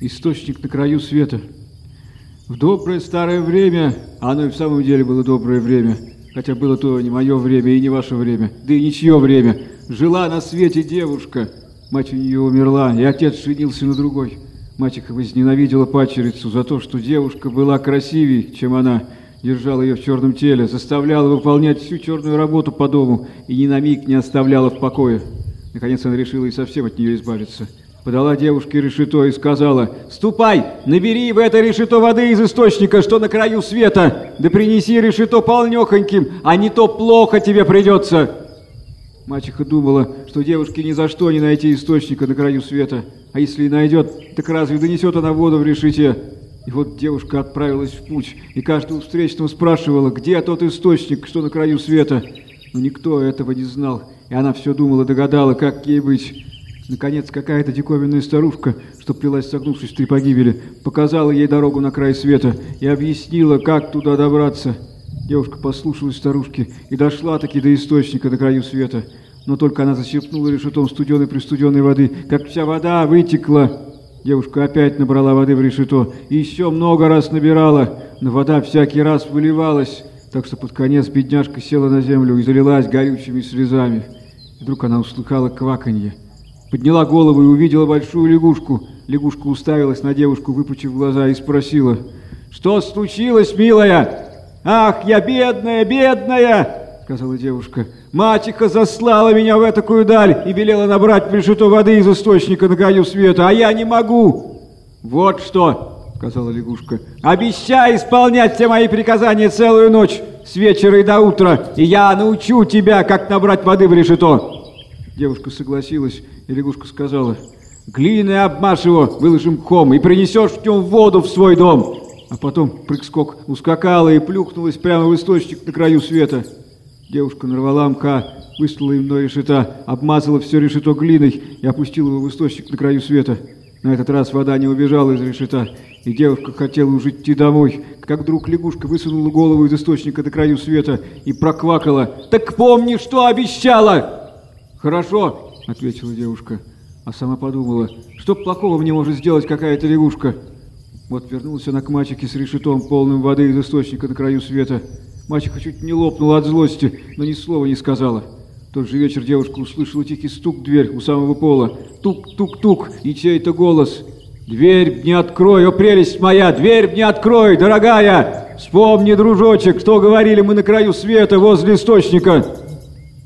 источник на краю света. В доброе старое время, а оно и в самом деле было доброе время, хотя было то не мое время и не ваше время, да и ничье время, жила на свете девушка. Мать у нее умерла, и отец женился на другой. Мачеха возненавидела пачерицу за то, что девушка была красивей, чем она, держала ее в черном теле, заставляла выполнять всю черную работу по дому и ни на миг не оставляла в покое. Наконец она решила и совсем от нее избавиться. Подала девушке решето и сказала, «Ступай, набери в это решето воды из источника, что на краю света, да принеси решето полнехоньким, а не то плохо тебе придется». Мачеха думала, что девушке ни за что не найти источника на краю света, а если и найдет, так разве донесет она воду в решете? И вот девушка отправилась в путь, и каждого встречного спрашивала, где тот источник, что на краю света. Но никто этого не знал, и она все думала, догадала, как ей быть. Наконец, какая-то диковинная старушка, что плелась согнувшись три погибели, показала ей дорогу на край света и объяснила, как туда добраться. Девушка послушалась старушки и дошла-таки до источника на краю света. Но только она зачерпнула решетом студеной-пристуденной воды, как вся вода вытекла. Девушка опять набрала воды в решето и еще много раз набирала, но вода всякий раз выливалась, так что под конец бедняжка села на землю и залилась горючими слезами. Вдруг она услыхала кваканье. Подняла голову и увидела большую лягушку. Лягушка уставилась на девушку, выпучив глаза, и спросила, «Что случилось, милая?» «Ах, я бедная, бедная!» — сказала девушка. «Мачеха заслала меня в этакую даль и велела набрать решето воды из источника на краю света, а я не могу!» «Вот что!» — сказала лягушка. «Обещай исполнять все мои приказания целую ночь, с вечера и до утра, и я научу тебя, как набрать воды в решето!» Девушка согласилась, и лягушка сказала, «Глиной обмажь его, выложим ком, и принесешь в нем воду в свой дом!» А потом прыг-скок ускакала и плюхнулась прямо в источник на краю света. Девушка нарвала мка, высунула им мной решета, обмазала все решето глиной и опустила его в источник на краю света. На этот раз вода не убежала из решета, и девушка хотела уже идти домой, как вдруг лягушка высунула голову из источника на краю света и проквакала. «Так помни, что обещала!» «Хорошо», — ответила девушка, а сама подумала, что плохого мне может сделать какая-то лягушка. Вот вернулась она к мачехе с решетом, полным воды из источника на краю света. Мачеха чуть не лопнула от злости, но ни слова не сказала. В тот же вечер девушка услышала тихий стук в дверь у самого пола. Тук-тук-тук, и чей-то голос. «Дверь мне открой, о прелесть моя, дверь мне открой, дорогая! Вспомни, дружочек, что говорили мы на краю света возле источника!»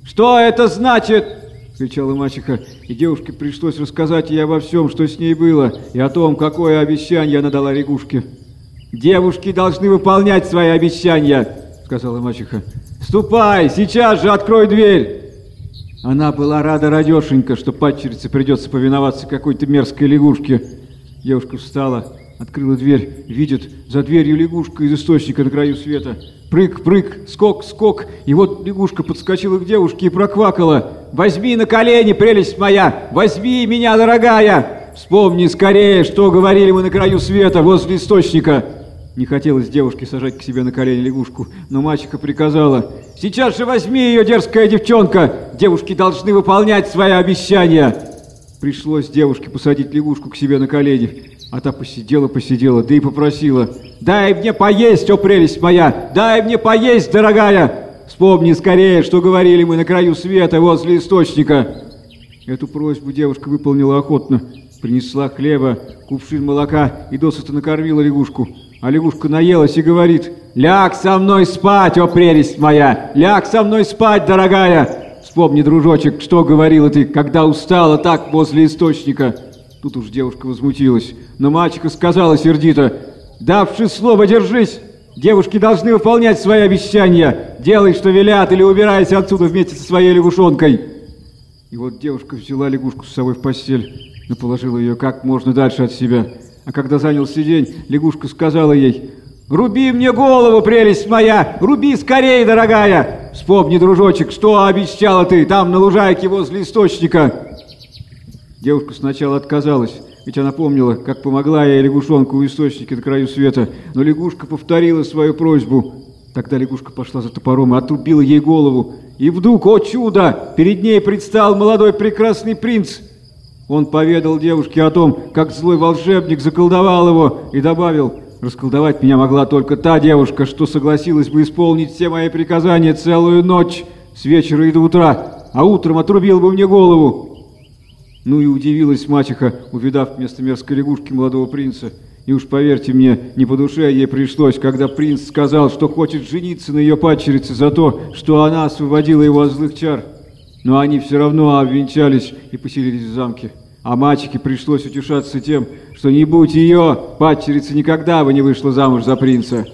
«Что это значит?» — кричала мачеха, и девушке пришлось рассказать ей обо всем, что с ней было, и о том, какое обещание она дала лягушке. «Девушки должны выполнять свои обещания!» — сказала мачеха. «Ступай, сейчас же открой дверь!» Она была рада радешенька, что падчерице придется повиноваться какой-то мерзкой лягушке. Девушка встала, открыла дверь, видит, за дверью лягушка из источника на краю света — Прыг-прыг, скок-скок, и вот лягушка подскочила к девушке и проквакала. «Возьми на колени, прелесть моя! Возьми меня, дорогая! Вспомни скорее, что говорили мы на краю света, возле источника!» Не хотелось девушке сажать к себе на колени лягушку, но мачеха приказала. «Сейчас же возьми ее, дерзкая девчонка! Девушки должны выполнять свои обещания!» Пришлось девушке посадить лягушку к себе на колени. А та посидела-посидела, да и попросила. «Дай мне поесть, о прелесть моя! Дай мне поесть, дорогая! Вспомни скорее, что говорили мы на краю света возле источника!» Эту просьбу девушка выполнила охотно. Принесла хлеба, кувшин молока и досыта накормила лягушку. А лягушка наелась и говорит, «Ляг со мной спать, о прелесть моя! Ляг со мной спать, дорогая! Вспомни, дружочек, что говорила ты, когда устала так возле источника!» Тут уж девушка возмутилась, но мальчика сказала сердито, «Давши слово, держись! Девушки должны выполнять свои обещания! Делай, что велят, или убирайся отсюда вместе со своей лягушонкой!» И вот девушка взяла лягушку с собой в постель, но положила ее как можно дальше от себя. А когда занялся день, лягушка сказала ей, «Руби мне голову, прелесть моя! Руби скорее, дорогая! Вспомни, дружочек, что обещала ты там на лужайке возле источника!» Девушка сначала отказалась, ведь она помнила, как помогла ей лягушонка у источника на краю света, но лягушка повторила свою просьбу. Тогда лягушка пошла за топором и отрубила ей голову. И вдруг, о чудо, перед ней предстал молодой прекрасный принц. Он поведал девушке о том, как злой волшебник заколдовал его, и добавил, расколдовать меня могла только та девушка, что согласилась бы исполнить все мои приказания целую ночь, с вечера и до утра, а утром отрубил бы мне голову. Ну и удивилась мачеха, увидав вместо мерзкой лягушки молодого принца. И уж поверьте мне, не по душе ей пришлось, когда принц сказал, что хочет жениться на ее падчерице за то, что она освободила его от злых чар. Но они все равно обвенчались и поселились в замке. А мачехе пришлось утешаться тем, что не будь ее, падчерица никогда бы не вышла замуж за принца.